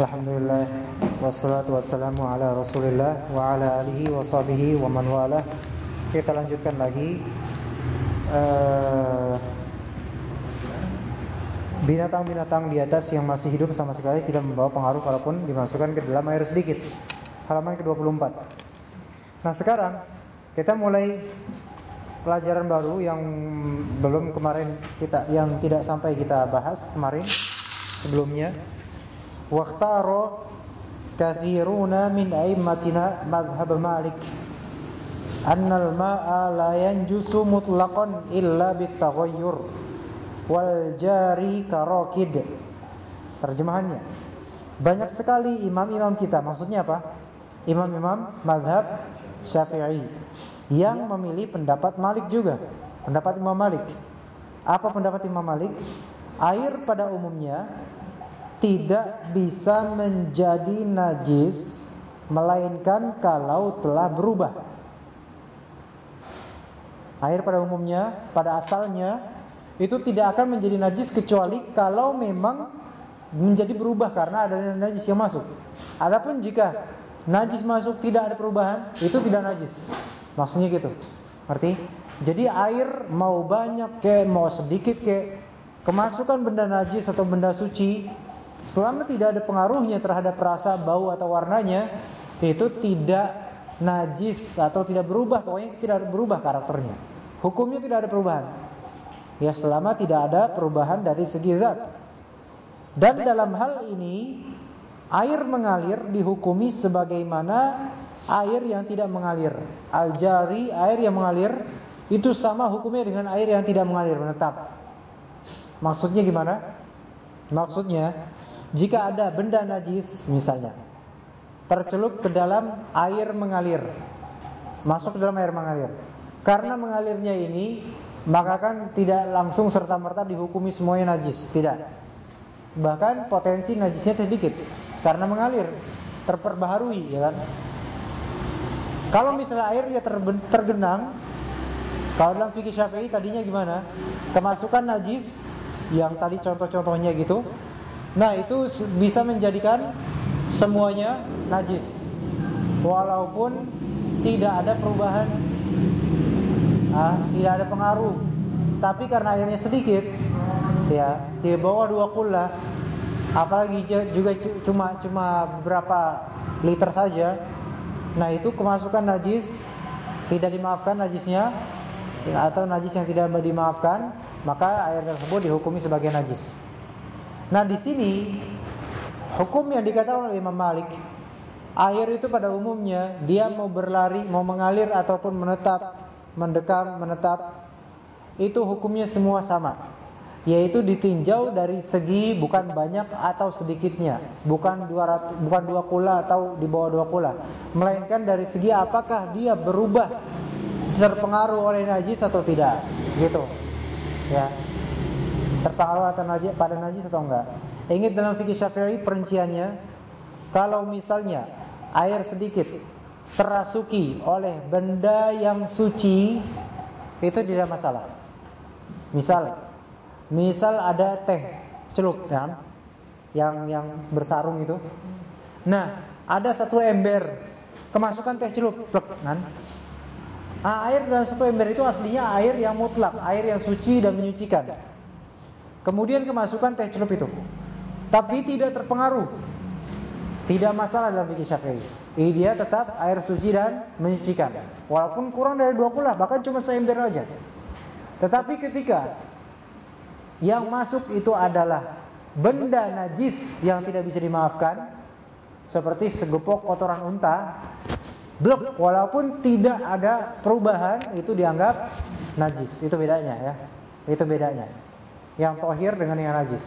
Alhamdulillah. Wassalatu wassalamu ala rasulillah Wa ala alihi wa sahbihi wa man wala Kita lanjutkan lagi. Eh, Binatang-binatang di atas yang masih hidup sama sekali Tidak membawa pengaruh walaupun dimasukkan ke dalam air sedikit. Halaman ke-24. Nah sekarang Kita mulai pelajaran baru yang belum kemarin kita yang tidak sampai kita bahas kemarin sebelumnya Waqtaro kathiruna min aimmatina madhhab Malik anna al-ma'a la yanjusu mutlaqan illa bitaghayyur wal jari karakid terjemahannya banyak sekali imam-imam kita. Maksudnya apa? Imam-imam madhab Syafi'i yang memilih pendapat Malik juga. Pendapat Imam Malik. Apa pendapat Imam Malik? Air pada umumnya tidak bisa menjadi najis melainkan kalau telah berubah. Air pada umumnya, pada asalnya itu tidak akan menjadi najis kecuali kalau memang menjadi berubah karena ada najis yang masuk. Adapun jika najis masuk tidak ada perubahan, itu tidak najis. Maksudnya gitu. Ngerti? Jadi air mau banyak ke mau sedikit ke kemasukan benda najis atau benda suci Selama tidak ada pengaruhnya terhadap rasa, bau atau warnanya, itu tidak najis atau tidak berubah, pokoknya tidak berubah karakternya. Hukumnya tidak ada perubahan. Ya selama tidak ada perubahan dari segi zat. Dan dalam hal ini air mengalir dihukumi sebagaimana air yang tidak mengalir. Al-jari air yang mengalir itu sama hukumnya dengan air yang tidak mengalir menetap. Maksudnya gimana? Maksudnya jika ada benda najis misalnya tercelup ke dalam air mengalir, masuk ke dalam air mengalir. Karena mengalirnya ini, maka kan tidak langsung serta-merta dihukumi semuanya najis, tidak. Bahkan potensi najisnya sedikit karena mengalir, terperbaharui, ya kan? Kalau misalnya air dia tergenang, kalau dalam fikih Syafi'i tadinya gimana? Kemasukan najis yang tadi contoh-contohnya gitu, Nah itu bisa menjadikan semuanya najis. Walaupun tidak ada perubahan. Ah, Tidak ada pengaruh. Tapi karena airnya sedikit ya Di bawah dua kula Apalagi juga cuma cuma beberapa liter saja. Nah itu kemasukan najis Tidak dimaafkan najisnya Atau najis yang tidak dimaafkan Maka air tersebut dihukumi sebagai najis Nah di sini hukum yang dikatakan oleh Imam Malik, air itu pada umumnya dia mau berlari, mau mengalir ataupun menetap, mendekam, menetap, itu hukumnya semua sama. Yaitu ditinjau dari segi bukan banyak atau sedikitnya, bukan 200 bukan dua kula atau di bawah dua kula, melainkan dari segi apakah dia berubah terpengaruh oleh najis atau tidak, gitu. Ya terpengaruh atau najis pada najis atau enggak. Ingat dalam fikih Syafi'i perinciannya, kalau misalnya air sedikit terasuki oleh benda yang suci, itu tidak masalah. Misal, misal ada teh celup kan, yang yang bersarung itu. Nah, ada satu ember kemasukan teh celup, plek, kan? Nah, air dalam satu ember itu aslinya air yang mutlak, air yang suci dan menyucikan. Kemudian kemasukan teh celup itu. Tapi tidak terpengaruh. Tidak masalah dalam fikih Syafi'i. Dia tetap air suci dan menyucikan. Walaupun kurang dari dua kulah, bahkan cuma seember aja. Tetapi ketika yang masuk itu adalah benda najis yang tidak bisa dimaafkan, seperti segepok kotoran unta, blok walaupun tidak ada perubahan itu dianggap najis. Itu bedanya ya. Itu bedanya yang tohir dengan yang najis.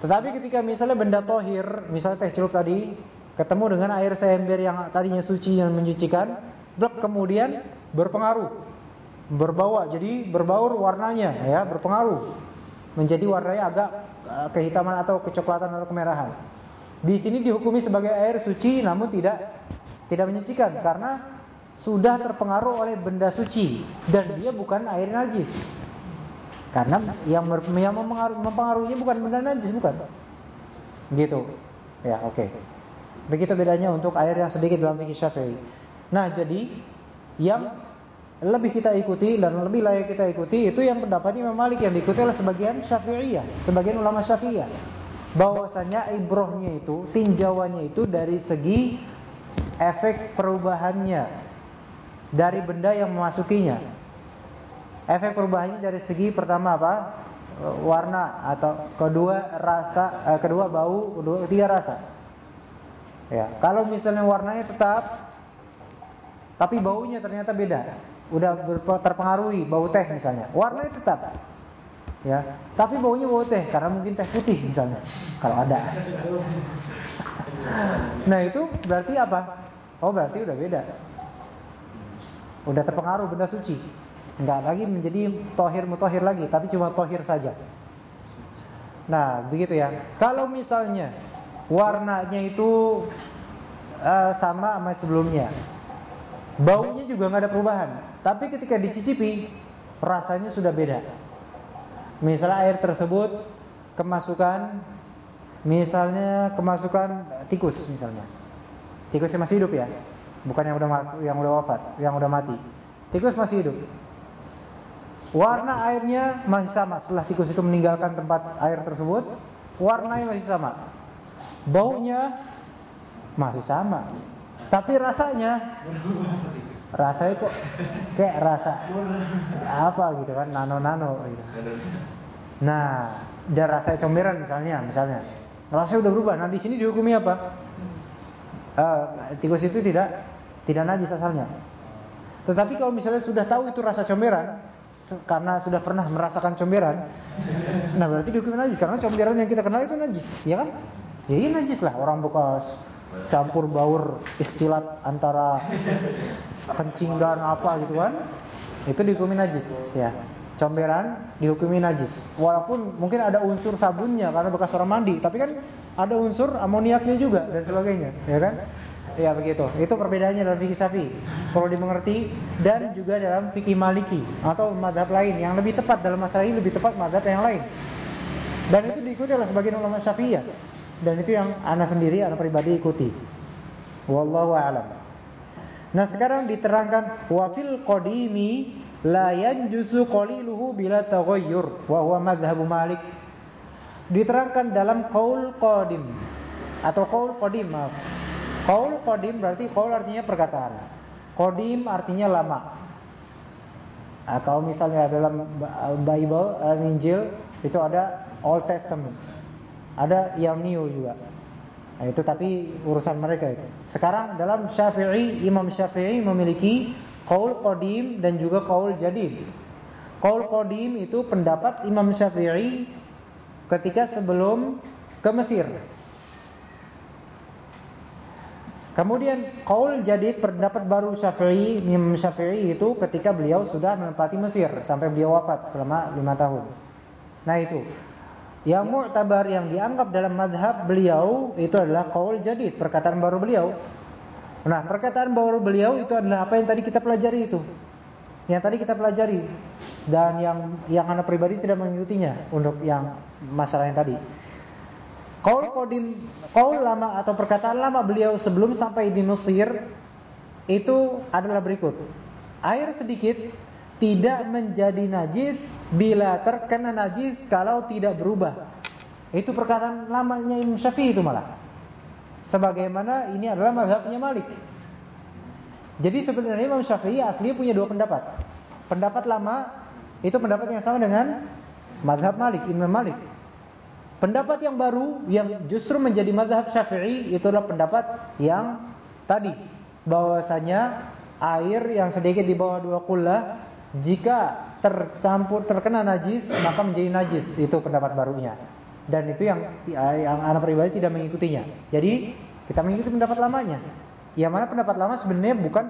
Tetapi ketika misalnya benda tohir, misalnya teh celup tadi, ketemu dengan air seember yang tadinya suci yang menyucikan, blok kemudian berpengaruh, berbawa, jadi berbaur warnanya, ya berpengaruh, menjadi warnanya agak eh, kehitaman atau kecoklatan atau kemerahan. Di sini dihukumi sebagai air suci, namun tidak tidak menyucikan karena sudah terpengaruh oleh benda suci dan dia bukan air najis. Karena yang yang mempengaruhi, mempengaruhinya bukan benda najis, bukan. Gitu. Ya, oke. Okay. Begitu bedanya untuk air yang sedikit dalam fikih Syafi'i. Nah, jadi yang lebih kita ikuti dan lebih layak kita ikuti itu yang pendapatnya Imam Malik yang diikuti oleh sebagian Syafi'iyah, sebagian ulama Syafi'iyah. Bahwasanya ibrohnya itu, tinjauannya itu dari segi efek perubahannya dari benda yang memasukinya. Efek perubahannya dari segi pertama apa? Warna atau kedua rasa, eh, kedua bau, kedua ketiga rasa. Ya, kalau misalnya warnanya tetap tapi baunya ternyata beda. Udah terpengaruhi bau teh misalnya. Warnanya tetap. Ya, tapi baunya bau teh karena mungkin teh putih misalnya. Kalau ada. nah, itu berarti apa? Oh, berarti udah beda. Udah terpengaruh benda suci. Enggak lagi menjadi tohir mutohir lagi, tapi cuma tohir saja. Nah, begitu ya. Kalau misalnya warnanya itu uh, sama sama sebelumnya, Baunya juga nggak ada perubahan. Tapi ketika dicicipi, rasanya sudah beda. Misalnya air tersebut kemasukan, misalnya kemasukan tikus misalnya. Tikus yang masih hidup ya, bukan yang udah yang udah wafat, yang udah mati. Tikus masih hidup. Warna airnya masih sama setelah tikus itu meninggalkan tempat air tersebut, warnanya masih sama. Baunya masih sama. Tapi rasanya rasanya kok kayak rasa apa gitu kan nano-nano gitu. Nah, dan rasa comberan misalnya, misalnya. Rasanya udah berubah. Nah, di sini dihukumi apa? Uh, tikus itu tidak tidak najis asalnya. Tetapi kalau misalnya sudah tahu itu rasa comberan karena sudah pernah merasakan comberan, nah berarti dihukumi najis. Karena comberan yang kita kenal itu najis, ya kan? Ya ini najis lah. Orang bekas campur baur ikhtilat antara kencing dan apa gitu kan? Itu dihukumi najis ya. Comberan dihukumi najis. Walaupun mungkin ada unsur sabunnya karena bekas orang mandi tapi kan ada unsur amoniaknya juga dan sebagainya ya kan ya begitu itu perbedaannya dalam fikih syafi'i perlu dimengerti dan juga dalam fikih maliki atau madhab lain yang lebih tepat dalam masalah ini lebih tepat madhab yang lain dan itu diikuti oleh sebagian ulama syafi'iyah dan itu yang anak sendiri, anak pribadi ikuti. Wallahu a'lam. Nah, sekarang diterangkan wa fil qadimi la yanjusu qaliluhu bila taghayyur wa huwa madhhabu Malik. Diterangkan dalam qaul qadim atau qaul qadim, maaf. Qaul qadim berarti qaul artinya perkataan. Qadim artinya lama. Nah, kalau misalnya dalam Bible, dalam Injil itu ada Old Testament. Ada yang new juga. Nah, itu tapi urusan mereka itu. Sekarang dalam Syafi'i, Imam Syafi'i memiliki qaul qadim dan juga qaul jadid. Qaul qadim itu pendapat Imam Syafi'i ketika sebelum ke Mesir. Kemudian qaul jadid pendapat baru Syafi'i, Imam Syafi'i itu ketika beliau sudah menempati Mesir sampai beliau wafat selama lima tahun. Nah itu yang mu'tabar yang dianggap dalam madhab beliau itu adalah qaul jadid, perkataan baru beliau. Nah, perkataan baru beliau itu adalah apa yang tadi kita pelajari itu. Yang tadi kita pelajari dan yang yang anak pribadi tidak mengikutinya untuk yang masalah yang tadi. Qaul qadim, qaul lama atau perkataan lama beliau sebelum sampai di Mesir itu adalah berikut. Air sedikit tidak menjadi najis bila terkena najis kalau tidak berubah. Itu perkataan lamanya Imam Syafi'i itu malah. Sebagaimana ini adalah mazhabnya Malik. Jadi sebenarnya Imam Syafi'i asli punya dua pendapat. Pendapat lama itu pendapat yang sama dengan mazhab Malik, Imam Malik. Pendapat yang baru yang justru menjadi mazhab Syafi'i itu adalah pendapat yang tadi. Bahwasanya air yang sedikit di bawah dua kullah jika tercampur terkena najis maka menjadi najis. Itu pendapat barunya. Dan itu yang yang anak pribadi tidak mengikutinya. Jadi kita mengikuti pendapat lamanya. Yang mana pendapat lama sebenarnya bukan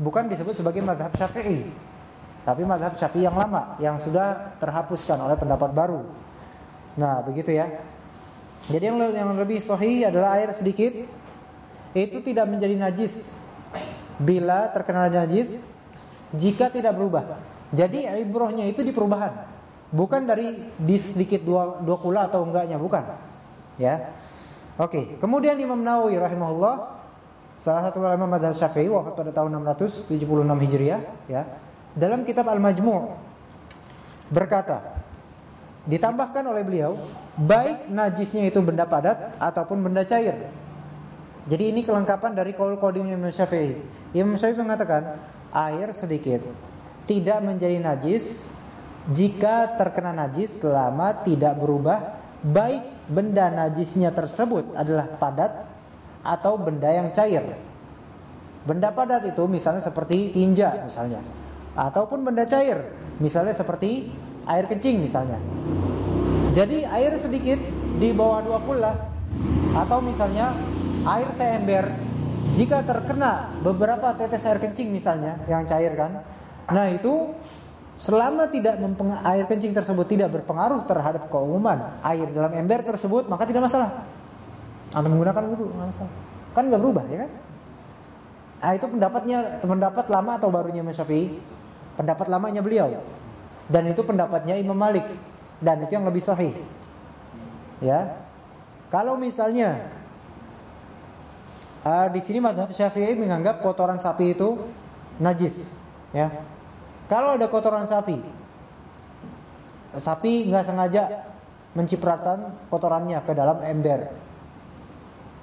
bukan disebut sebagai madhab syafi'i. Tapi madhab syafi'i yang lama yang sudah terhapuskan oleh pendapat baru nah begitu ya jadi yang yang lebih sahih adalah air sedikit itu tidak menjadi najis bila terkena najis jika tidak berubah. Jadi ibrohnya itu di perubahan. Bukan dari di sedikit dua, dua kula atau enggaknya, bukan. Ya. Oke, kemudian Imam Nawawi rahimahullah salah satu ulama madhab Syafi'i wafat pada tahun 676 Hijriah ya. Dalam kitab Al-Majmu' berkata, ditambahkan oleh beliau, baik najisnya itu benda padat ataupun benda cair. Jadi ini kelengkapan dari qaul qadim Imam Syafi'i. Imam Syafi'i mengatakan, air sedikit tidak menjadi najis jika terkena najis selama tidak berubah baik benda najisnya tersebut adalah padat atau benda yang cair. Benda padat itu misalnya seperti tinja misalnya ataupun benda cair misalnya seperti air kencing misalnya. Jadi air sedikit di bawah dua pula atau misalnya air seember jika terkena beberapa tetes air kencing misalnya yang cair kan Nah itu selama tidak air kencing tersebut tidak berpengaruh terhadap keumuman air dalam ember tersebut maka tidak masalah. Anda menggunakan wudhu masalah. Kan nggak berubah ya kan? Nah itu pendapatnya pendapat lama atau barunya Imam? Pendapat lamanya beliau. Dan itu pendapatnya Imam Malik dan itu yang lebih sahih. Ya. Kalau misalnya uh, di sini mazhab Syafi'i menganggap kotoran sapi itu najis, ya. Kalau ada kotoran sapi, sapi nggak sengaja mencipratan kotorannya ke dalam ember.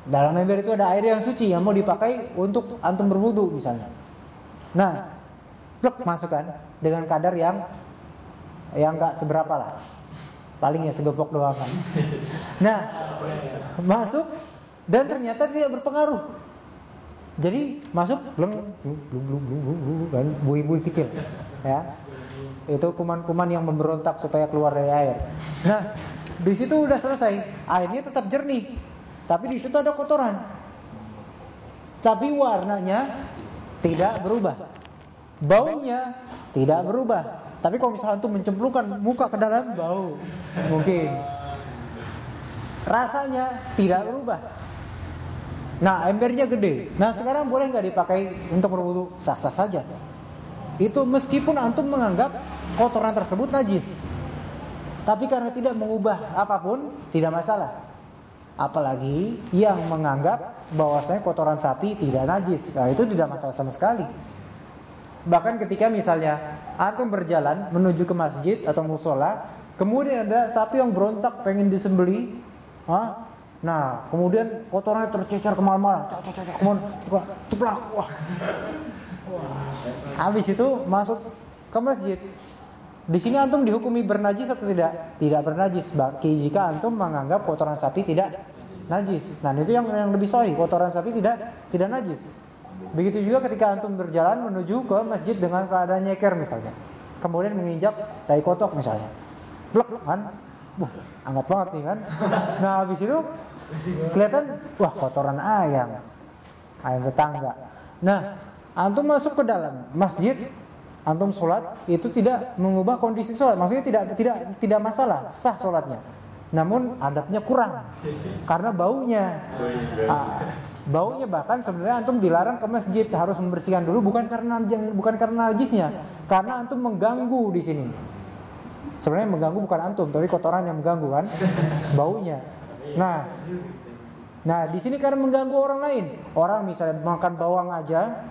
Dalam ember itu ada air yang suci yang mau dipakai untuk antum berwudu misalnya. Nah, plek masukkan dengan kadar yang yang nggak seberapa lah. Paling ya segepok doang kan. Nah, masuk dan ternyata tidak berpengaruh. Jadi masuk belum belum belum belum kan bui-bui kecil ya. Itu kuman-kuman yang memberontak supaya keluar dari air. Nah, di situ udah selesai. Airnya tetap jernih. Tapi di situ ada kotoran. Tapi warnanya tidak berubah. Baunya tidak berubah. Tapi kalau misalnya antum mencemplungkan muka ke dalam bau, mungkin. Rasanya tidak berubah. Nah, embernya gede. Nah, sekarang boleh nggak dipakai untuk berwudu? Sah-sah saja. Itu meskipun antum menganggap kotoran tersebut najis. Tapi karena tidak mengubah apa pun, tidak masalah. Apalagi yang menganggap bahwasanya kotoran sapi tidak najis. Nah, itu tidak masalah sama sekali. Bahkan ketika misalnya antum berjalan menuju ke masjid atau musola, kemudian ada sapi yang berontak pengen disembeli, ha? Nah, kemudian kotorannya tercecer ke mana-mana, kemudian ceplak, wah, Habis itu masuk ke masjid. Di sini antum dihukumi bernajis atau tidak? Tidak bernajis. Bagi jika antum menganggap kotoran sapi tidak najis. Nah, itu yang yang lebih sahih. Kotoran sapi tidak tidak najis. Begitu juga ketika antum berjalan menuju ke masjid dengan keadaan nyeker misalnya. Kemudian menginjak tai kotok misalnya. Blok kan? Wah, hangat banget nih kan. Nah, habis itu kelihatan wah kotoran ayam. Ayam tetangga. Nah, Antum masuk ke dalam masjid, antum sholat itu tidak mengubah kondisi sholat. Maksudnya tidak tidak tidak masalah, sah sholatnya. Namun adabnya kurang karena baunya. Ah, baunya bahkan sebenarnya antum dilarang ke masjid harus membersihkan dulu bukan karena bukan karena najisnya, karena antum mengganggu di sini. Sebenarnya mengganggu bukan antum, tapi kotoran yang mengganggu kan, baunya. Nah, nah di sini karena mengganggu orang lain. Orang misalnya makan bawang aja,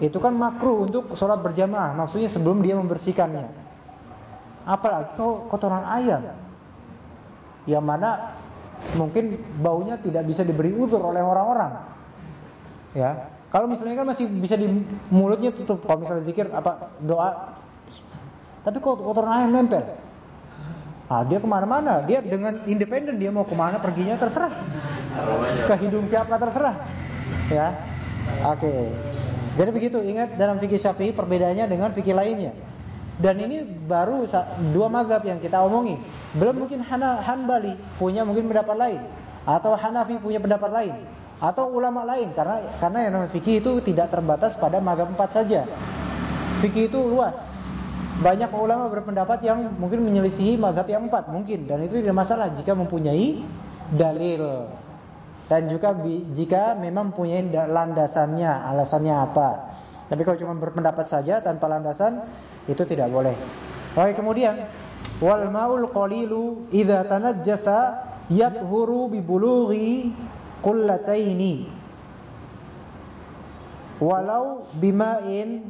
itu kan makruh untuk sholat berjamaah. Maksudnya sebelum dia membersihkannya. Apalagi kalau kotoran ayam. Yang mana mungkin baunya tidak bisa diberi uzur oleh orang-orang. Ya. Kalau misalnya kan masih bisa di mulutnya tutup. Kalau misalnya zikir apa doa. Tapi kalau kotoran ayam nempel. Ah, dia ke mana-mana. Dia dengan independen dia mau ke mana perginya terserah. Ke hidung siapa terserah. Ya. Oke. Okay. Jadi begitu, ingat dalam fikih Syafi'i perbedaannya dengan fikih lainnya. Dan ini baru dua mazhab yang kita omongi. Belum mungkin Hana, Hanbali punya mungkin pendapat lain atau Hanafi punya pendapat lain atau ulama lain karena karena yang namanya fikih itu tidak terbatas pada mazhab empat saja. Fikih itu luas. Banyak ulama berpendapat yang mungkin menyelisihi mazhab yang empat mungkin dan itu tidak masalah jika mempunyai dalil dan juga jika memang punya landasannya, alasannya apa. Tapi kalau cuma berpendapat saja tanpa landasan itu tidak boleh. Oke, kemudian wal maul qalilu idza tanajjasa yathuru bi bulughi qullataini. Walau bima'in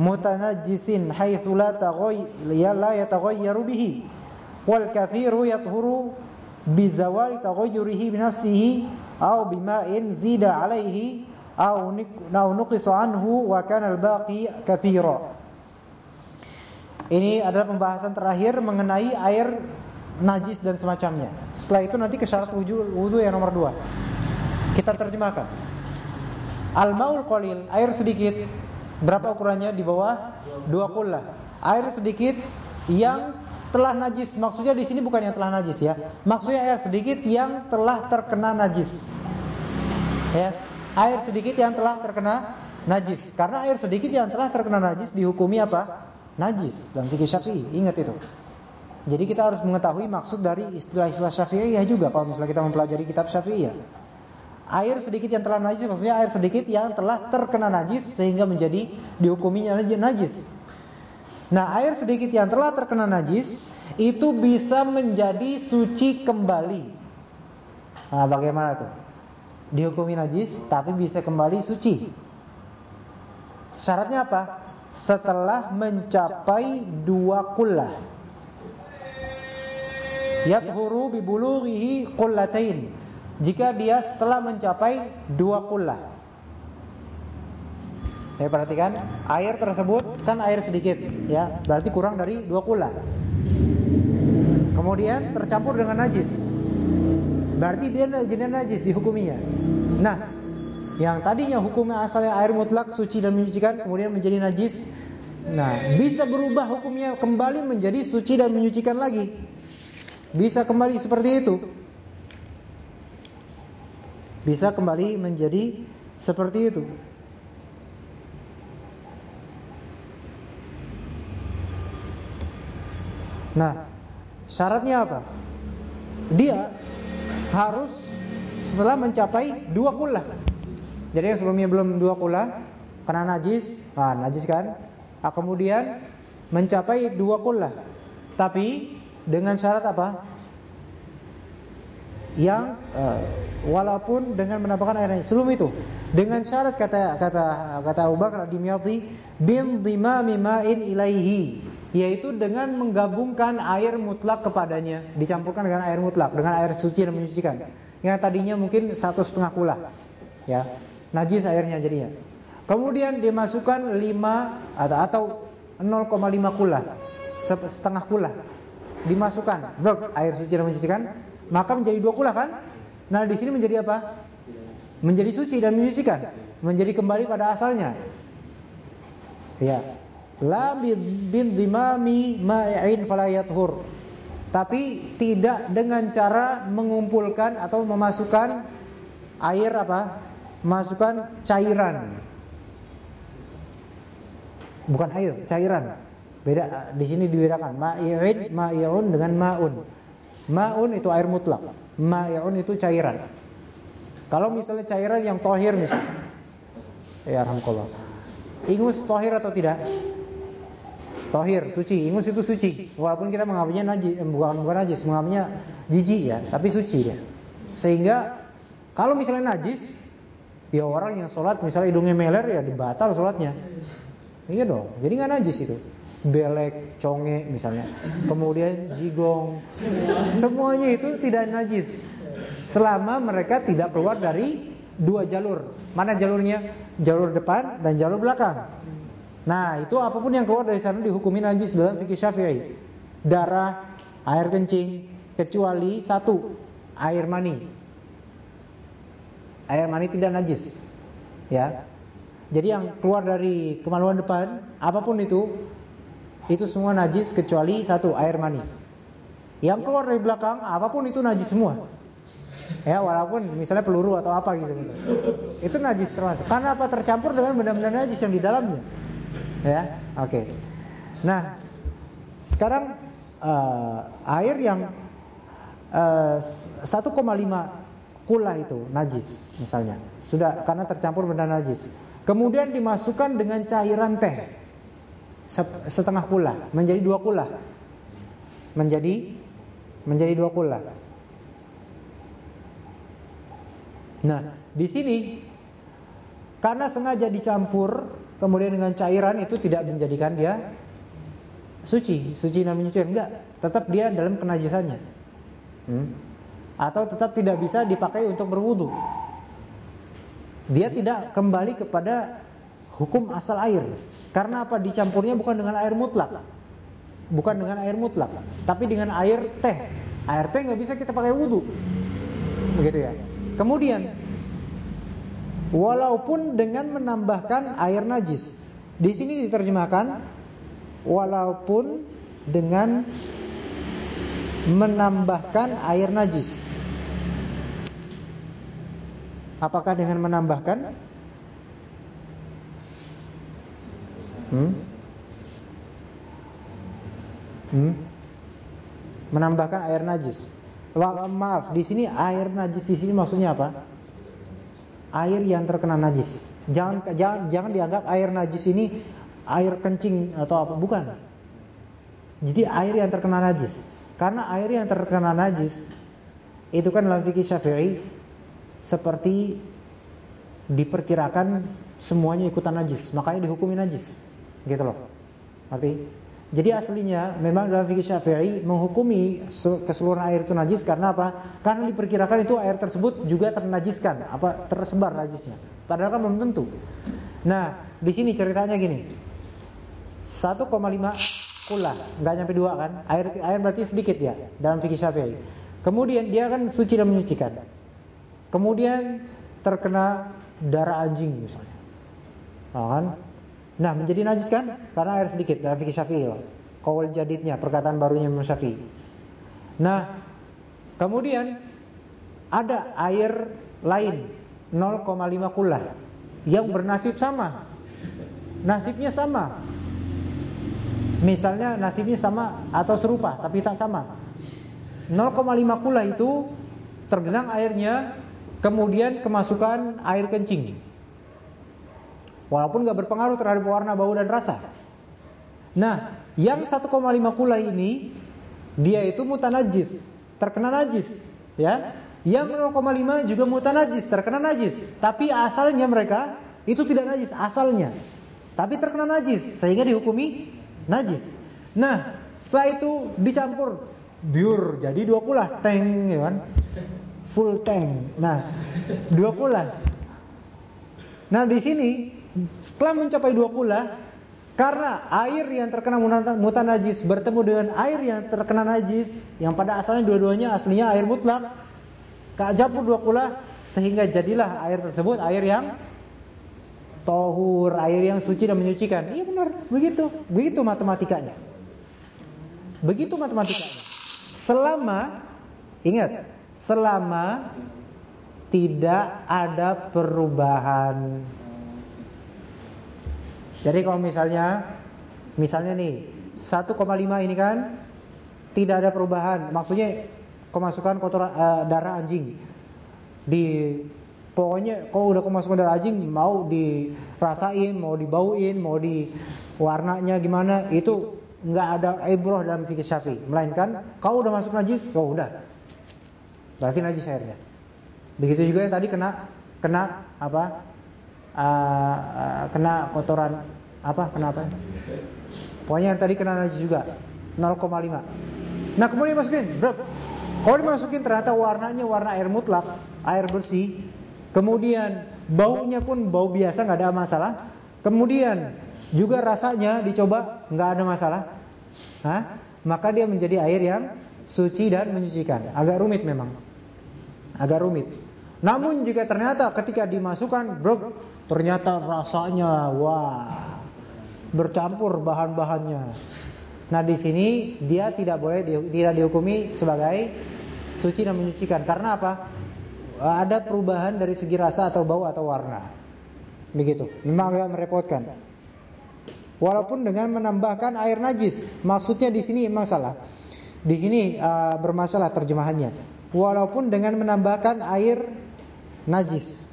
mutanajjisin haitsu la taghayyar la yataghayyaru bihi. Wal kathiru yathuru bizawali taghayyurihi bi nafsihi aw bima'in zida alaihi aw nuqisa anhu wa kana al-baqi kathira. Ini adalah pembahasan terakhir mengenai air najis dan semacamnya. Setelah itu nanti ke syarat wudhu yang nomor dua. Kita terjemahkan. Al-maul qalil, air sedikit. Berapa ukurannya? Di bawah dua kullah. Air sedikit yang telah najis. Maksudnya di sini bukan yang telah najis ya. Maksudnya air sedikit yang telah terkena najis. Ya. Air sedikit yang telah terkena najis. Karena air sedikit yang telah terkena najis dihukumi apa? najis dalam fikih Syafi'i. Ingat itu. Jadi kita harus mengetahui maksud dari istilah-istilah Syafi'iyah juga kalau misalnya kita mempelajari kitab Syafi'iyah. Air sedikit yang telah najis maksudnya air sedikit yang telah terkena najis sehingga menjadi dihukuminya najis. Nah, air sedikit yang telah terkena najis itu bisa menjadi suci kembali. Nah, bagaimana tuh? Dihukumi najis tapi bisa kembali suci. Syaratnya apa? setelah mencapai dua kullah. Yathuru bibulughihi qullatain. Jika dia setelah mencapai dua kullah. Saya perhatikan air tersebut kan air sedikit ya, berarti kurang dari dua kullah. Kemudian tercampur dengan najis. Berarti dia jenis najis dihukuminya. Nah, yang tadinya hukumnya asalnya air mutlak suci dan menyucikan kemudian menjadi najis. Nah, bisa berubah hukumnya kembali menjadi suci dan menyucikan lagi. Bisa kembali seperti itu. Bisa kembali menjadi seperti itu. Nah, syaratnya apa? Dia harus setelah mencapai dua kullah. Jadi yang sebelumnya belum dua kula kena najis, ah najis kan? Ah, kemudian mencapai dua kula. Tapi dengan syarat apa? Yang uh, walaupun dengan menampakkan air. Sebelum itu, dengan syarat kata kata kata Abu Bakar dimyati bin dimami ma'in ilaihi yaitu dengan menggabungkan air mutlak kepadanya dicampurkan dengan air mutlak dengan air suci dan menyucikan yang tadinya mungkin satu setengah kula ya najis airnya jadinya. Kemudian dimasukkan 5 atau 0,5 kula, setengah kula. Dimasukkan, blok air suci dan menyucikan, maka menjadi dua kula kan? Nah, di sini menjadi apa? Menjadi suci dan menyucikan, menjadi kembali pada asalnya. Ya. La bin dimami ma'in falayathur. Tapi tidak dengan cara mengumpulkan atau memasukkan air apa? masukkan cairan. Bukan air, cairan. Beda di sini dibedakan ma'i'id, ma'i'un dengan ma'un. Ma'un itu air mutlak, ma'i'un itu cairan. Kalau misalnya cairan yang tohir misalnya, ya alhamdulillah. Ingus tohir atau tidak? Tohir, suci. Ingus itu suci. Walaupun kita mengambilnya najis, eh, bukan bukan najis, mengambilnya jijik ya, tapi suci dia. Sehingga kalau misalnya najis, Ya orang yang sholat misalnya hidungnya meler ya dibatal sholatnya. Iya dong. Jadi nggak najis itu. Belek, conge misalnya. Kemudian jigong. Semuanya itu tidak najis. Selama mereka tidak keluar dari dua jalur. Mana jalurnya? Jalur depan dan jalur belakang. Nah, itu apa pun yang keluar dari sana dihukumi najis dalam fikih Syafi'i. Darah, air kencing, kecuali satu, air mani air mani tidak najis. Ya. Jadi yang keluar dari kemaluan depan, apa pun itu, itu semua najis kecuali satu air mani. Yang keluar dari belakang, apa pun itu najis semua. Ya, walaupun misalnya peluru atau apa gitu misalnya. Itu najis termasuk. Karena apa tercampur dengan benda-benda najis yang di dalamnya. Ya, oke. Okay. Nah, sekarang uh, air yang uh, eh, 1,5 kula itu najis misalnya. Sudah karena tercampur benda najis. Kemudian dimasukkan dengan cairan teh setengah kula menjadi dua kula. Menjadi menjadi dua kula. Nah, di sini karena sengaja dicampur kemudian dengan cairan itu tidak menjadikan dia suci, suci namanya suci enggak, tetap dia dalam kenajisannya. Hmm? Atau tetap tidak bisa dipakai untuk berwudu. Dia tidak kembali kepada hukum asal air. Karena apa? Dicampurnya bukan dengan air mutlak. Bukan dengan air mutlak, tapi dengan air teh. Air teh nggak bisa kita pakai wudhu, begitu ya. Kemudian, walaupun dengan menambahkan air najis, di sini diterjemahkan walaupun dengan menambahkan air najis. Apakah dengan menambahkan? Hmm? Hmm? Menambahkan air najis. Maaf, di sini air najis di sini maksudnya apa? Air yang terkena najis. Jangan jangan jangan dianggap air najis ini air kencing atau apa, bukan. Jadi air yang terkena najis. Karena air yang terkena najis itu kan dalam fikih Syafi'i seperti diperkirakan semuanya ikutan najis, makanya dihukumi najis. Gitu loh. Arti jadi aslinya memang dalam fikih Syafi'i menghukumi keseluruhan air itu najis karena apa? Karena diperkirakan itu air tersebut juga ternajiskan, apa tersebar najisnya. Padahal kan belum tentu. Nah, di sini ceritanya gini. 1,5 kula, nggak nyampe dua kan? Air air berarti sedikit ya dalam fikih Syafi'i. Kemudian dia kan suci dan menyucikan. Kemudian terkena darah anjing misalnya. Nah, kan? Nah, menjadi najis kan? Karena air sedikit dalam fikih Syafi'i. Qaul jadidnya, perkataan barunya Imam Syafi'i. Nah, kemudian ada air lain 0,5 kula yang bernasib sama. Nasibnya sama. Misalnya nasibnya sama atau serupa tapi tak sama. 0,5 kula itu tergenang airnya kemudian kemasukan air kencing. Walaupun gak berpengaruh terhadap warna, bau dan rasa. Nah, yang 1,5 kula ini dia itu mutanajis, terkena najis, ya. Yang 0,5 juga mutanajis, terkena najis. Tapi asalnya mereka itu tidak najis asalnya. Tapi terkena najis sehingga dihukumi najis. Nah, setelah itu dicampur biur jadi dua kula tank ya kan. Full tank. Nah, dua kula. Nah, di sini setelah mencapai dua kula, karena air yang terkena mutan najis bertemu dengan air yang terkena najis, yang pada asalnya dua-duanya aslinya air mutlak, kajapur dua kula, sehingga jadilah air tersebut air yang tohur, air yang suci dan menyucikan. Iya benar, begitu, begitu matematikanya. Begitu matematikanya. Selama, ingat, selama tidak ada perubahan jadi kalau misalnya misalnya nih 1,5 ini kan tidak ada perubahan, maksudnya kemasukan kotoran uh, darah anjing. Di pokoknya kalau udah kemasukan darah anjing mau dirasain, mau dibauin, mau di warnanya gimana itu nggak ada ibroh dalam fikih Syafi'i, melainkan kau udah masuk najis, oh udah. Berarti najis airnya. Begitu juga yang tadi kena kena apa? Uh, uh, kena kotoran apa kenapa? Pokoknya yang tadi kena najis juga 0,5. Nah kemudian masukin, bro. Kalau dimasukin ternyata warnanya warna air mutlak, air bersih. Kemudian baunya pun bau biasa nggak ada masalah. Kemudian juga rasanya dicoba nggak ada masalah. Hah? Maka dia menjadi air yang suci dan menyucikan. Agak rumit memang. Agak rumit. Namun jika ternyata ketika dimasukkan, bro, ternyata rasanya wah bercampur bahan-bahannya. Nah di sini dia tidak boleh tidak dihukumi sebagai suci dan menyucikan karena apa? Ada perubahan dari segi rasa atau bau atau warna. Begitu. Memang agak merepotkan. Walaupun dengan menambahkan air najis, maksudnya di sini memang salah. Di sini uh, bermasalah terjemahannya. Walaupun dengan menambahkan air najis.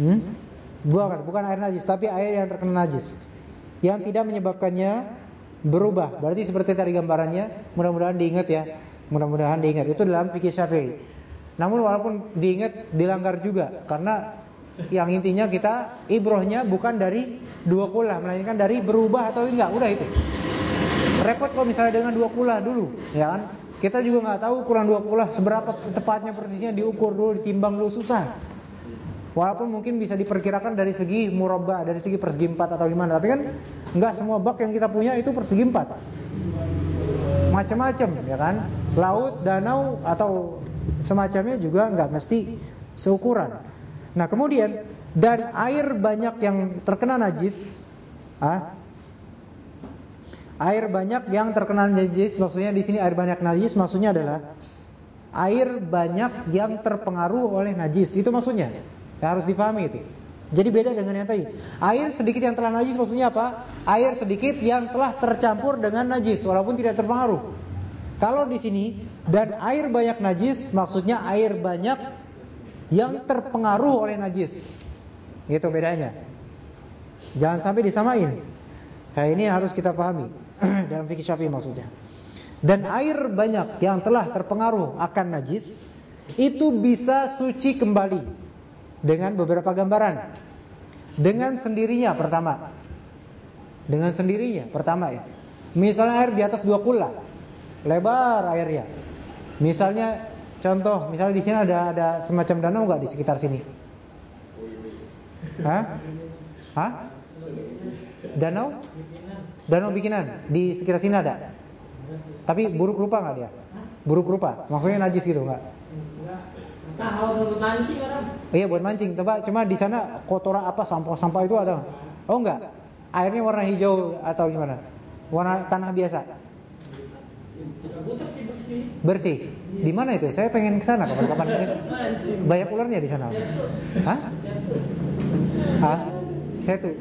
Hmm? Bukan, bukan air najis, tapi air yang terkena najis. Yang tidak menyebabkannya berubah. Berarti seperti tadi gambarannya, mudah-mudahan diingat ya. Mudah-mudahan diingat. Itu dalam fikih Syafi'i. Namun walaupun diingat dilanggar juga karena yang intinya kita ibrohnya bukan dari dua kulah melainkan dari berubah atau enggak udah itu repot kalau misalnya dengan dua kulah dulu ya kan kita juga nggak tahu ukuran dua kulah seberapa tepatnya persisnya diukur dulu ditimbang dulu susah walaupun mungkin bisa diperkirakan dari segi murabba dari segi persegi empat atau gimana tapi kan nggak semua bak yang kita punya itu persegi empat. Macam-macam ya kan? Laut danau atau semacamnya juga nggak mesti seukuran. Nah kemudian dan air banyak yang terkena najis, ah, air banyak yang terkena najis, maksudnya di sini air banyak najis, maksudnya adalah air banyak yang terpengaruh oleh najis, itu maksudnya, ya, harus difahami itu. Jadi beda dengan yang tadi. Air sedikit yang telah najis maksudnya apa? Air sedikit yang telah tercampur dengan najis walaupun tidak terpengaruh. Kalau di sini dan air banyak najis maksudnya air banyak yang terpengaruh oleh najis. Itu bedanya. Jangan sampai disamain. Nah, ini harus kita pahami dalam fikih Syafi'i maksudnya. Dan air banyak yang telah terpengaruh akan najis itu bisa suci kembali dengan beberapa gambaran. Dengan sendirinya pertama. Dengan sendirinya pertama ya. Misalnya air di atas dua kula, lebar airnya. Misalnya Contoh, misalnya di sini ada ada semacam danau nggak di sekitar sini? Hah? Hah? Danau? Danau bikinan di sekitar sini ada. Tapi buruk rupa nggak dia? Buruk rupa, maksudnya najis gitu nggak? Buat mancing Iya buat mancing. Coba cuma di sana kotoran apa sampah-sampah itu ada? Oh enggak. Airnya warna hijau atau gimana? Warna tanah biasa. Bersih. Di mana itu? Saya pengen ke sana kapan-kapan. Banyak ularnya di sana. Hah? Hah? Saya tuh.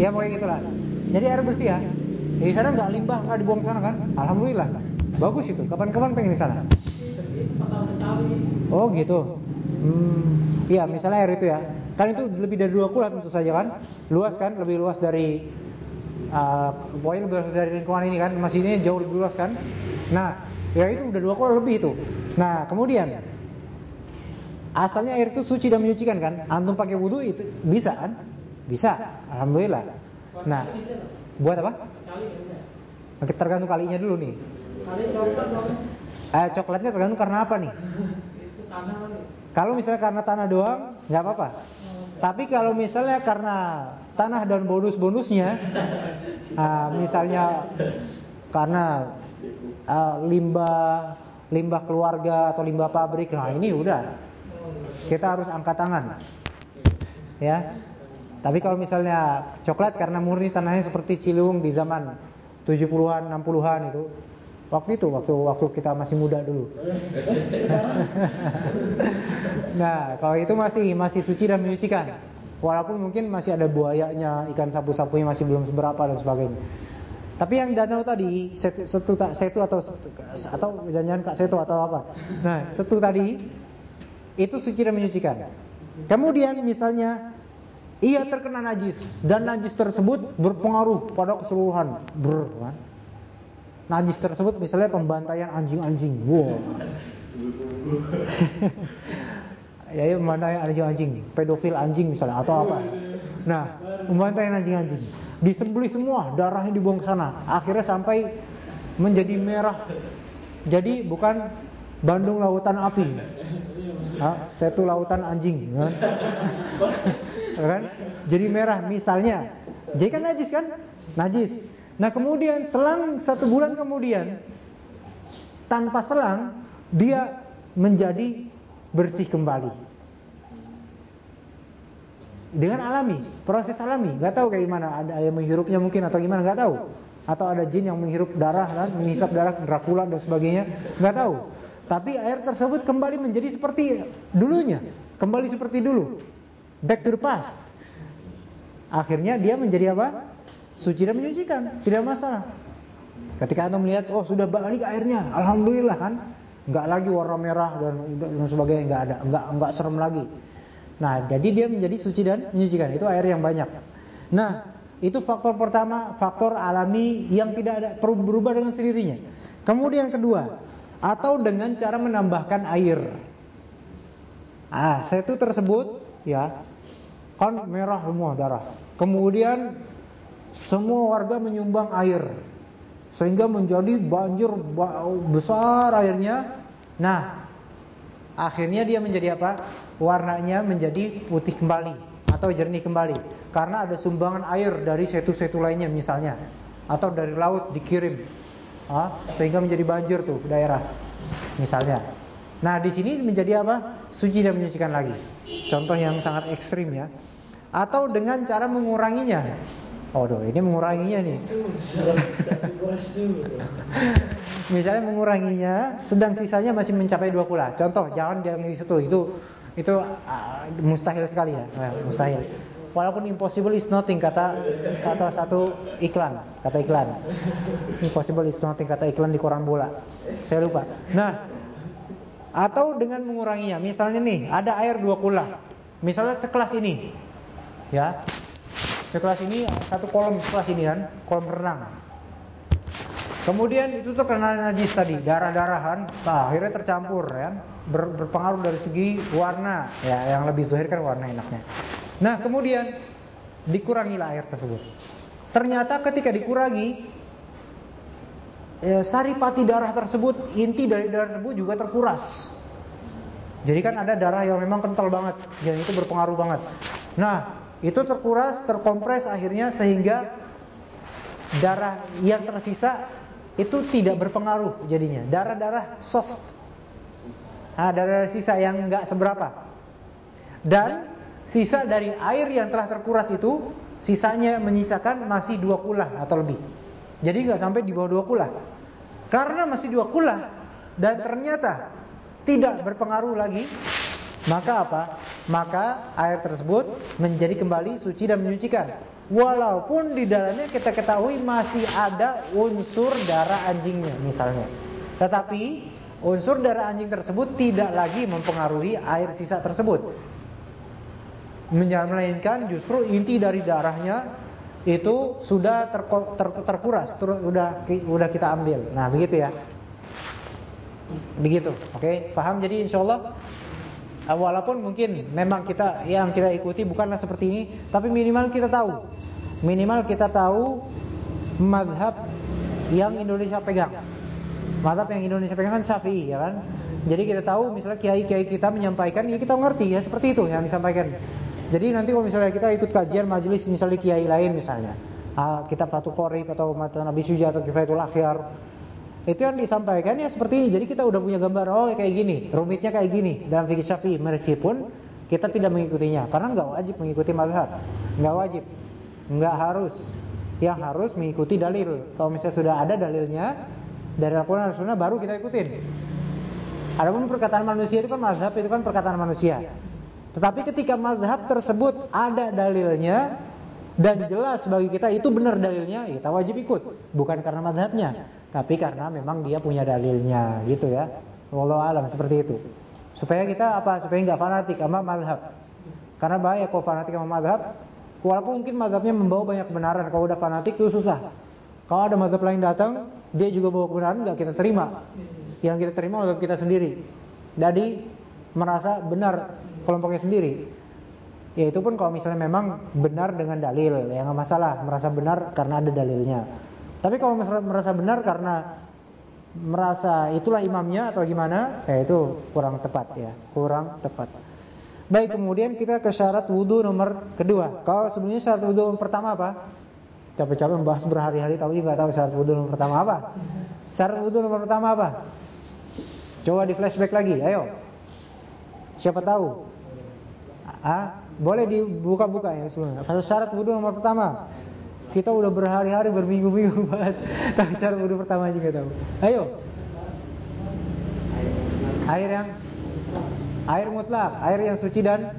Ya pokoknya gitulah. Jadi air bersih ya. Di sana nggak limbah, nggak dibuang sana kan? Alhamdulillah. Bagus itu. Kapan-kapan pengen di sana. Oh gitu. Hmm, iya misalnya air itu ya. Kan itu lebih dari dua kulat tentu saja kan. Luas kan, lebih luas dari uh, poin dari lingkungan ini kan. Masih ini jauh lebih luas kan. Nah, Ya itu udah dua kali lebih itu. Nah, kemudian asalnya air itu suci dan menyucikan kan? Antum pakai wudhu itu bisa kan? Bisa. Alhamdulillah. Nah, buat apa? Tergantung kalinya dulu nih. Eh, coklatnya tergantung karena apa nih? Kalau misalnya karena tanah doang, nggak apa-apa. Tapi kalau misalnya karena tanah dan bonus-bonusnya, nah, misalnya karena uh, limbah limbah keluarga atau limbah pabrik. Nah, ini udah. Kita harus angkat tangan. Ya. Tapi kalau misalnya coklat karena murni tanahnya seperti Ciliwung di zaman 70-an, 60-an itu. Waktu itu, waktu waktu kita masih muda dulu. nah, kalau itu masih masih suci dan menyucikan. Walaupun mungkin masih ada buayanya, ikan sapu-sapunya masih belum seberapa dan sebagainya. Tapi yang danau tadi setu, setu, setu atau atau jangan-jangan kak setu atau apa. Nah, setu tadi itu suci dan menyucikan. Kemudian misalnya ia terkena najis dan najis tersebut berpengaruh pada keseluruhan. Ber, kan? Najis tersebut misalnya pembantaian anjing-anjing. Wow. ya, ya pembantaian anjing-anjing, pedofil anjing misalnya atau apa. Nah, pembantaian anjing-anjing disembelih semua, darahnya dibuang ke sana. Akhirnya sampai menjadi merah. Jadi bukan Bandung lautan api. Ha? Setu lautan anjing, kan? Jadi merah misalnya. Jadi kan najis kan? Najis. Nah, kemudian selang satu bulan kemudian tanpa selang dia menjadi bersih kembali dengan alami, proses alami. Gak tahu kayak gimana, ada yang menghirupnya mungkin atau gimana, gak tahu. Atau ada jin yang menghirup darah dan menghisap darah Dracula dan sebagainya, gak tahu. Tapi air tersebut kembali menjadi seperti dulunya, kembali seperti dulu. Back to the past. Akhirnya dia menjadi apa? Suci dan menyucikan, tidak masalah. Ketika anda melihat, oh sudah balik airnya, alhamdulillah kan, nggak lagi warna merah dan, dan sebagainya, nggak ada, nggak nggak serem lagi. Nah, jadi dia menjadi suci dan menyucikan. Itu air yang banyak. Nah, itu faktor pertama, faktor alami yang tidak ada berubah dengan sendirinya. Kemudian kedua, atau dengan cara menambahkan air. Ah, setu tersebut ya kan merah semua darah. Kemudian semua warga menyumbang air sehingga menjadi banjir besar airnya. Nah, akhirnya dia menjadi apa? Warnanya menjadi putih kembali atau jernih kembali karena ada sumbangan air dari setu-setu lainnya misalnya atau dari laut dikirim ah, sehingga menjadi banjir tuh daerah misalnya. Nah di sini menjadi apa? Suci dan menyucikan lagi. Contoh yang sangat ekstrim ya. Atau dengan cara menguranginya. Oh doh, ini menguranginya nih. Misalnya menguranginya, sedang sisanya masih mencapai dua kula. Contoh, jangan di situ. Itu itu uh, mustahil sekali ya, nah, mustahil. Walaupun impossible is nothing kata satu satu iklan, kata iklan. Impossible is nothing kata iklan di koran bola. Saya lupa. Nah, atau dengan menguranginya. Misalnya nih, ada air dua kula. Misalnya sekelas ini. Ya. Sekelas ini satu kolom sekelas ini kan, kolom renang. Kemudian itu tuh karena najis tadi, darah-darahan, nah, akhirnya tercampur ya, ber, berpengaruh dari segi warna, ya yang lebih zuhir kan warna enaknya. Nah kemudian dikurangilah air tersebut. Ternyata ketika dikurangi, ya, saripati darah tersebut, inti dari darah tersebut juga terkuras. Jadi kan ada darah yang memang kental banget, dan itu berpengaruh banget. Nah, itu terkuras, terkompres akhirnya sehingga darah yang tersisa itu tidak berpengaruh jadinya. Darah-darah soft. Nah, darah sisa yang enggak seberapa. Dan Sisa dari air yang telah terkuras itu Sisanya menyisakan masih dua kula atau lebih Jadi nggak sampai di bawah dua kula Karena masih dua kula Dan ternyata Tidak berpengaruh lagi Maka apa? Maka air tersebut menjadi kembali suci dan menyucikan Walaupun di dalamnya kita ketahui masih ada unsur darah anjingnya misalnya Tetapi unsur darah anjing tersebut tidak lagi mempengaruhi air sisa tersebut melainkan justru inti dari darahnya itu sudah ter, ter, terkuras, ter, sudah sudah kita ambil. Nah, begitu ya. Begitu. Oke, okay? paham jadi insyaallah eh, walaupun mungkin memang kita yang kita ikuti bukanlah seperti ini, tapi minimal kita tahu. Minimal kita tahu madhab yang Indonesia pegang. Madhab yang Indonesia pegang kan Syafi'i ya kan. Jadi kita tahu misalnya kiai-kiai kita menyampaikan ya kita ngerti ya seperti itu yang disampaikan. Jadi nanti kalau misalnya kita ikut kajian majelis misalnya kiai lain misalnya, ah, kitab Fathul Qorib atau Mata Nabi Suja atau Kifayatul Akhyar, itu yang disampaikan ya seperti ini. Jadi kita udah punya gambar, oh kayak gini, rumitnya kayak gini dalam fikih Syafi'i meskipun kita tidak mengikutinya karena nggak wajib mengikuti mazhab, nggak wajib, nggak harus. Yang harus mengikuti dalil. Kalau misalnya sudah ada dalilnya dari Al-Quran dan Sunnah baru kita ikutin. Adapun perkataan manusia itu kan mazhab itu kan perkataan manusia. Tetapi ketika mazhab tersebut ada dalilnya dan jelas bagi kita itu benar dalilnya, ya kita wajib ikut. Bukan karena mazhabnya, tapi karena memang dia punya dalilnya, gitu ya. Wallahu alam seperti itu. Supaya kita apa? Supaya nggak fanatik sama mazhab. Karena bahaya kalau fanatik sama mazhab, walaupun mungkin mazhabnya membawa banyak kebenaran, kalau udah fanatik itu susah. Kalau ada mazhab lain datang, dia juga bawa kebenaran nggak kita terima. Yang kita terima mazhab kita sendiri. Jadi merasa benar kelompoknya sendiri. Ya itu pun kalau misalnya memang benar dengan dalil, ya nggak masalah, merasa benar karena ada dalilnya. Tapi kalau merasa benar karena merasa itulah imamnya atau gimana, ya itu kurang tepat ya, kurang tepat. Baik, kemudian kita ke syarat wudhu nomor kedua. Kalau sebelumnya syarat wudhu pertama apa? Capek-capek membahas berhari-hari tahu juga tahu syarat wudhu nomor pertama apa? Syarat wudhu nomor pertama apa? Coba di flashback lagi, ayo. Siapa tahu? Ah, boleh dibuka-buka ya sebelumnya. Syarat wudhu nomor pertama. Kita udah berhari-hari berminggu-minggu bahas syarat wudhu pertama juga tahu. Ayo. Air yang air mutlak, air yang suci dan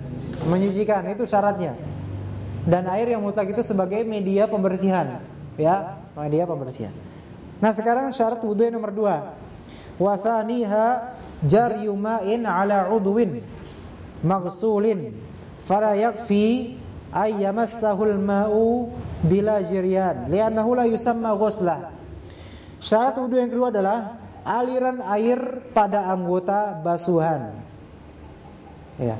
menyucikan itu syaratnya. Dan air yang mutlak itu sebagai media pembersihan, ya, media pembersihan. Nah, sekarang syarat wudhu nomor dua. Wathaniha jaryuma'in ala udwin maghsulin fala yakfi ay yamassahul ma'u bila jiryan li'annahu la yusamma ghusla. Syarat wudu yang kedua adalah aliran air pada anggota basuhan. Ya.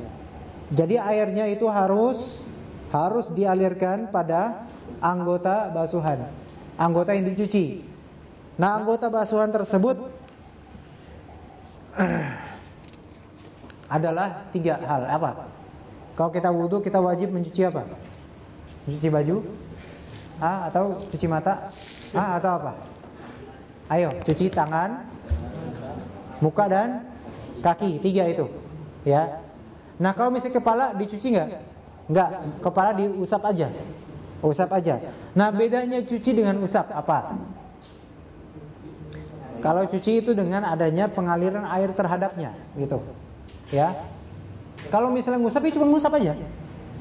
Jadi airnya itu harus harus dialirkan pada anggota basuhan, anggota yang dicuci. Nah, anggota basuhan tersebut adalah tiga hal. Apa? Kalau kita wudhu, kita wajib mencuci apa? Mencuci baju? Ah, atau cuci mata? Ah, atau apa? Ayo, cuci tangan, muka dan kaki, tiga itu. Ya. Nah, kalau misalnya kepala dicuci nggak? Nggak, kepala diusap aja. Usap aja. Nah, bedanya cuci dengan usap apa? Kalau cuci itu dengan adanya pengaliran air terhadapnya, gitu. Ya. Kalau misalnya ngusap ya cuma ngusap aja.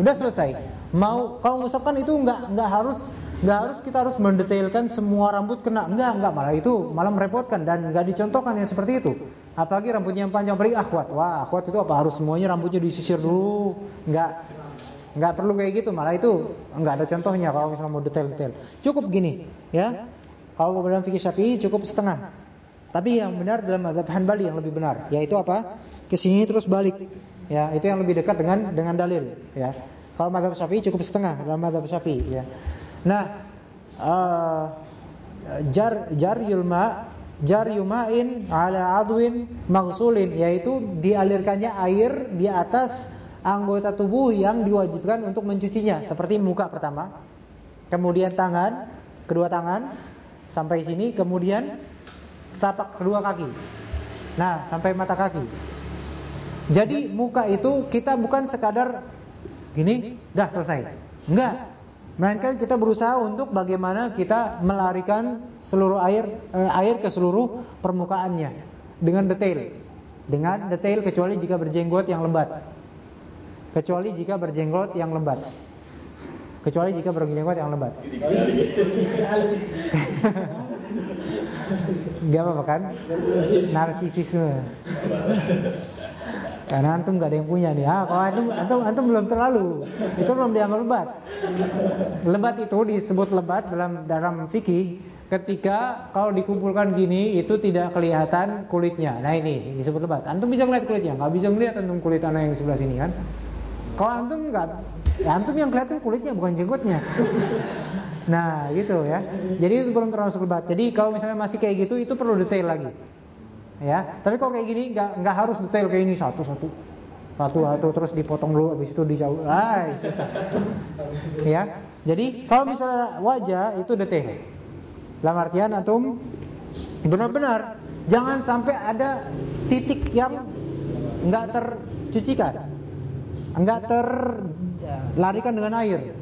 Udah selesai. Mau kalau ngusap kan itu nggak nggak harus nggak harus kita harus mendetailkan semua rambut kena. Enggak, enggak malah itu malah merepotkan dan nggak dicontohkan yang seperti itu. Apalagi rambutnya yang panjang apalagi akhwat. Wah, akhwat itu apa harus semuanya rambutnya disisir dulu? Enggak. Enggak perlu kayak gitu, malah itu enggak ada contohnya kalau misalnya mau detail-detail. Cukup gini, ya. Kalau dalam fikih Syafi'i cukup setengah. Tapi yang benar dalam mazhab Hanbali yang lebih benar, yaitu apa? Ke sini terus balik. Ya, itu yang lebih dekat dengan dengan dalil, ya. Kalau mazhab Syafi'i cukup setengah dalam mazhab Syafi'i, ya. Nah, uh, jar jar yulma jar yumain ala adwin maghsulin yaitu dialirkannya air di atas anggota tubuh yang diwajibkan untuk mencucinya seperti muka pertama, kemudian tangan, kedua tangan sampai sini, kemudian tapak kedua kaki. Nah, sampai mata kaki. Jadi muka itu kita bukan sekadar gini, dah selesai. Enggak. Melainkan kita berusaha untuk bagaimana kita melarikan seluruh air eh, air ke seluruh permukaannya dengan detail. Dengan detail kecuali jika berjenggot yang lebat kecuali jika berjenggot yang lembat. Kecuali jika berjenggot yang lembat. Gak apa-apa kan? Narcisisme. Karena antum gak ada yang punya nih. Ah, kalau antum, antum, antum belum terlalu. Itu belum dianggap lebat. Lebat itu disebut lebat dalam dalam fikih ketika kalau dikumpulkan gini itu tidak kelihatan kulitnya. Nah ini disebut lebat. Antum bisa melihat kulitnya, nggak bisa melihat antum kulit anak yang sebelah sini kan? Kalau antum enggak, ya antum yang kelihatan kulitnya bukan jenggotnya. Nah, gitu ya. Jadi itu belum termasuk lebat. Jadi kalau misalnya masih kayak gitu itu perlu detail lagi. Ya, tapi kalau kayak gini enggak enggak harus detail kayak ini satu-satu. Satu-satu terus dipotong dulu habis itu dijauh. Ah, susah. Ya. Jadi kalau misalnya wajah itu detail. Dalam artian antum benar-benar jangan sampai ada titik yang enggak tercucikan enggak terlarikan dengan air.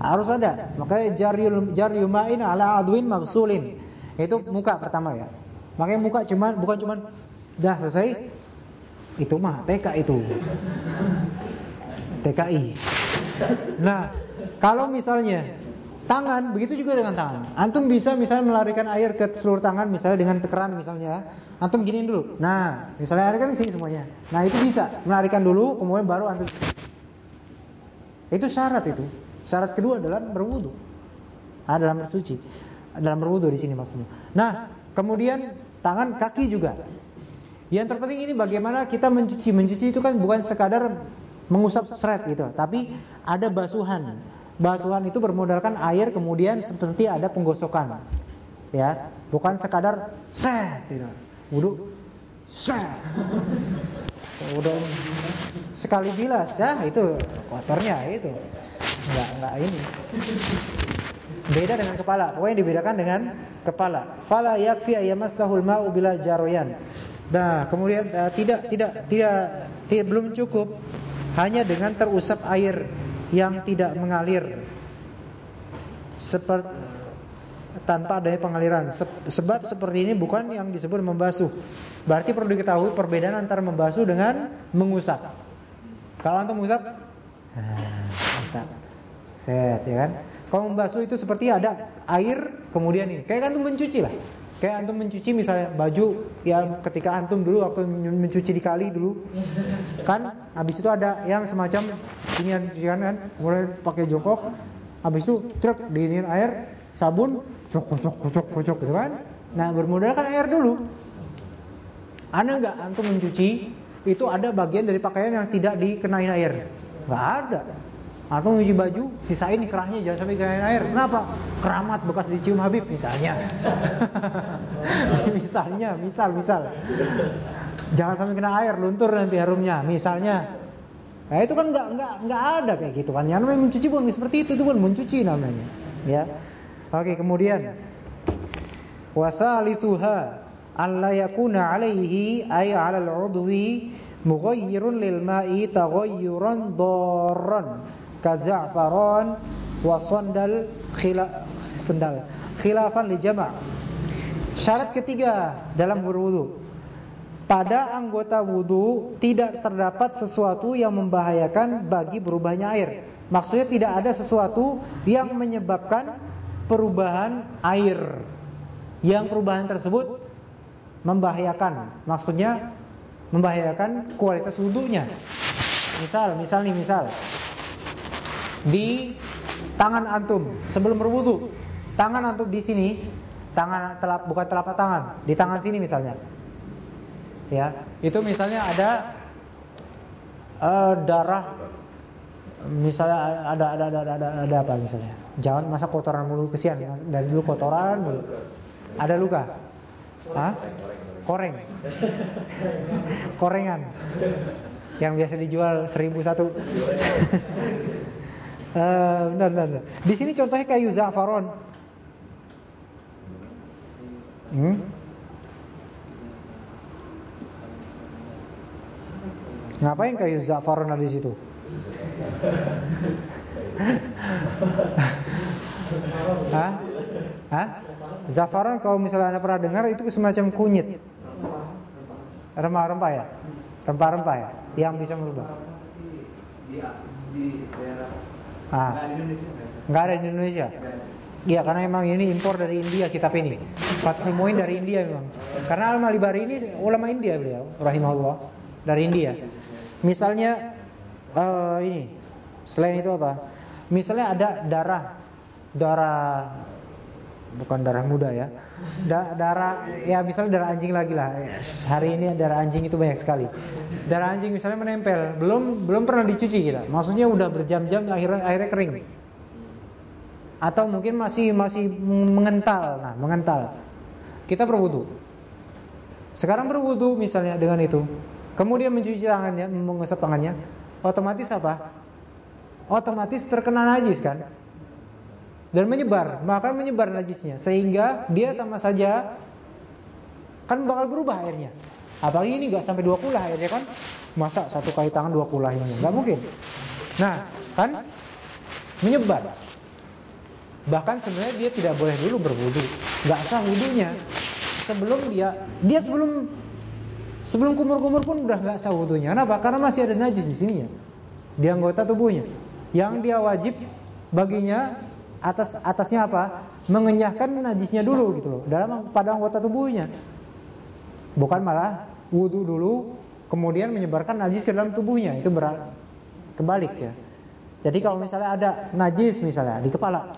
Harus ada. Makanya jaryul jaryumain ala adwin magsulin. Itu muka pertama ya. Makanya muka cuman bukan cuman dah selesai. Itu mah TK itu. TKI. Nah, kalau misalnya tangan begitu juga dengan tangan. Antum bisa misalnya melarikan air ke seluruh tangan misalnya dengan tekeran misalnya. Antum giniin dulu. Nah, misalnya air kan sini semuanya. Nah, itu bisa melarikan dulu kemudian baru antum itu syarat itu. Syarat kedua adalah berwudu. Ah, dalam bersuci. Dalam berwudu di sini maksudnya. Nah, kemudian tangan, kaki juga. Yang terpenting ini bagaimana kita mencuci. Mencuci itu kan bukan sekadar mengusap seret gitu, tapi ada basuhan. Basuhan itu bermodalkan air kemudian seperti ada penggosokan. Ya, bukan sekadar seret gitu. Wudu seret. Sekali bilas ya itu kotornya itu enggak enggak ini beda dengan kepala pokoknya dibedakan dengan kepala fala yakfi ayamassahul ma'u bila jaroyan nah kemudian uh, tidak tidak tidak tidak belum cukup hanya dengan terusap air yang tidak mengalir seperti tanpa adanya pengaliran. Sebab seperti ini bukan yang disebut membasuh. Berarti perlu diketahui perbedaan antara membasuh dengan mengusap. Kalau antum mengusap, usap. Set, ya kan? Kalau membasuh itu seperti ada air, kemudian ini. Kayak antum mencuci lah. Kayak antum mencuci misalnya baju yang ketika antum dulu waktu mencuci di kali dulu. Kan habis itu ada yang semacam ini cucian kan, kemudian pakai jongkok. Habis itu truk diinin air, sabun, cok cok cok cok gitu kan. Nah, bermodalkan air dulu. Anda enggak antum mencuci itu ada bagian dari pakaian yang tidak dikenai air. Nggak ada. Atau nyuci baju, sisain kerahnya jangan sampai kenai air. Kenapa? Keramat bekas dicium Habib misalnya. misalnya, misal, misal. Jangan sampai kena air, luntur nanti harumnya. Misalnya, Nah itu kan nggak nggak nggak ada kayak gitu kan. Yang namanya mencuci bukan seperti itu, itu bukan mencuci namanya. Ya. Oke kemudian wasalithuha an la yakuna alaihi ay 'ala al-'udwi mughayyirun lil ma'i taghayyuran darran ka za'faran wa sandal khila khilafan li jama' Syarat ketiga dalam berwudu pada anggota wudhu tidak terdapat sesuatu yang membahayakan bagi berubahnya air. Maksudnya tidak ada sesuatu yang menyebabkan perubahan air. Yang perubahan tersebut membahayakan. Maksudnya membahayakan kualitas wudhunya. Misal, misal nih misal. Di tangan antum sebelum berwudhu, tangan antum di sini, tangan telap bukan telapak tangan, di tangan sini misalnya. Ya itu misalnya ada uh, darah misalnya ada ada ada ada ada apa misalnya? Jangan masa kotoran mulu kesian. Dari dulu kotoran mulu. Ada luka? Hah? koreng. Korengan. Yang biasa dijual seribu satu uh, benar, benar, benar. di sini contohnya kayu zafaron hmm? Ngapain kayu zafaron ada di situ? Hah? Hah? Zafaron kalau misalnya Anda pernah dengar itu semacam kunyit. Rempah-rempah ya? Rempah-rempah ya? Yang bisa merubah. Ah. Enggak ada di Indonesia. Iya karena emang ini impor dari India kitab ini. Fathul Muin dari India memang. Karena Al-Malibari ini ulama India beliau, rahimahullah, dari India. Misalnya uh, ini, selain itu apa? Misalnya ada darah, darah bukan darah muda ya, da, darah ya misalnya darah anjing lagi lah. Hari ini darah anjing itu banyak sekali. Darah anjing misalnya menempel, belum belum pernah dicuci kita. Maksudnya udah berjam-jam akhirnya akhirnya kering. Atau mungkin masih masih mengental. Nah, mengental. Kita berwudu. Sekarang berwudu misalnya dengan itu kemudian mencuci tangannya, mengusap tangannya, otomatis apa? Otomatis terkena najis kan? Dan menyebar, maka menyebar najisnya sehingga dia sama saja kan bakal berubah airnya. Apalagi ini nggak sampai dua kulah airnya kan? Masa satu kali tangan dua kulah ini? Nggak mungkin. Nah, kan menyebar. Bahkan sebenarnya dia tidak boleh dulu berwudu, nggak sah wudunya sebelum dia dia sebelum Sebelum kumur-kumur pun udah nggak sah wudhunya. Kenapa? Karena masih ada najis di sini ya. Di anggota tubuhnya. Yang dia wajib baginya atas atasnya apa? Mengenyahkan najisnya dulu gitu loh dalam pada anggota tubuhnya. Bukan malah wudhu dulu kemudian menyebarkan najis ke dalam tubuhnya. Itu ber kebalik ya. Jadi kalau misalnya ada najis misalnya di kepala,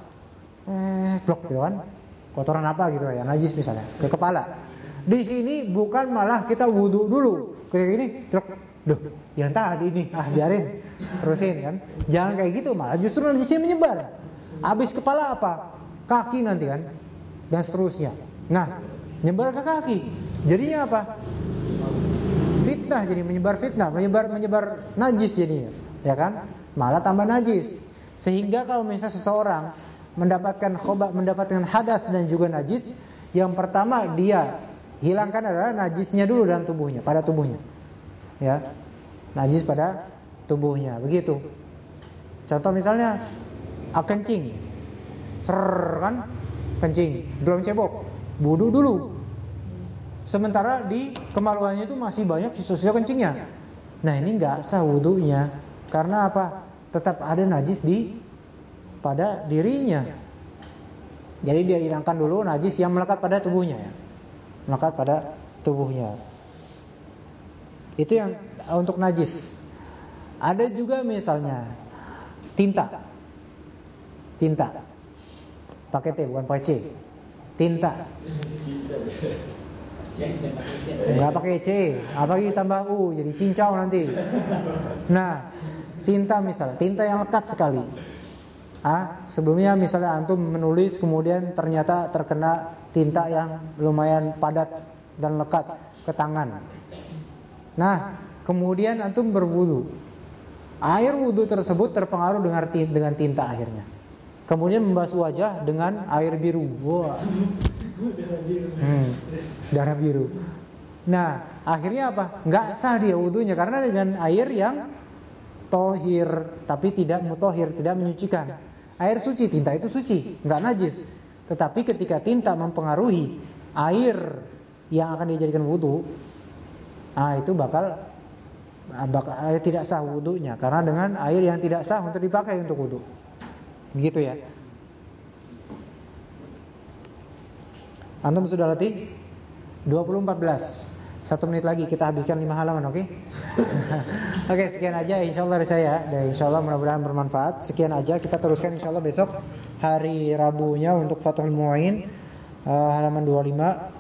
eh blok gitu kan, kotoran apa gitu ya, najis misalnya ke kepala. Di sini bukan malah kita wudhu dulu. Kayak gini, truk, duh, yang tadi ini, ah biarin, terusin kan. Jangan kayak gitu, malah justru sini menyebar. Habis kepala apa? Kaki nanti kan, dan seterusnya. Nah, nyebar ke kaki. Jadinya apa? Fitnah jadi menyebar fitnah, menyebar menyebar najis jadinya, ya kan? Malah tambah najis. Sehingga kalau misalnya seseorang mendapatkan khobat, mendapatkan hadas dan juga najis, yang pertama dia hilangkan adalah najisnya dulu dalam tubuhnya, pada tubuhnya. Ya. Najis pada tubuhnya, begitu. Contoh misalnya ah, kencing. Ser kan? Kencing, belum cebok. Budu dulu. Sementara di kemaluannya itu masih banyak sisa-sisa kencingnya. Nah, ini enggak sah wudunya. Karena apa? Tetap ada najis di pada dirinya. Jadi dia hilangkan dulu najis yang melekat pada tubuhnya ya melekat pada tubuhnya. Itu yang untuk najis. Ada juga misalnya tinta. Tinta. Pakai T bukan pakai C. Tinta. Enggak pakai C, apalagi tambah U jadi cincau nanti. Nah, tinta misalnya, tinta yang lekat sekali. Ah, sebelumnya misalnya antum menulis kemudian ternyata terkena tinta yang lumayan padat dan lekat ke tangan. Nah, kemudian antum berwudu. Air wudu tersebut terpengaruh dengan tinta akhirnya. Kemudian membasuh wajah dengan air biru. Wah. Hmm, darah biru. Nah, akhirnya apa? Enggak sah dia wudunya karena dengan air yang tohir tapi tidak mutohir, tidak menyucikan. Air suci, tinta itu suci, enggak najis. Tetapi ketika tinta mempengaruhi air yang akan dijadikan wudhu, ah itu bakal bakal air tidak sah wudhunya karena dengan air yang tidak sah untuk dipakai untuk wudhu. Begitu ya. Antum sudah latih? 2014. Satu menit lagi kita habiskan lima halaman, oke? Okay? oke, okay, sekian aja insyaallah dari saya dan insyaallah mudah-mudahan bermanfaat. Sekian aja kita teruskan insyaallah besok hari Rabunya untuk Fathul Muin uh, halaman 25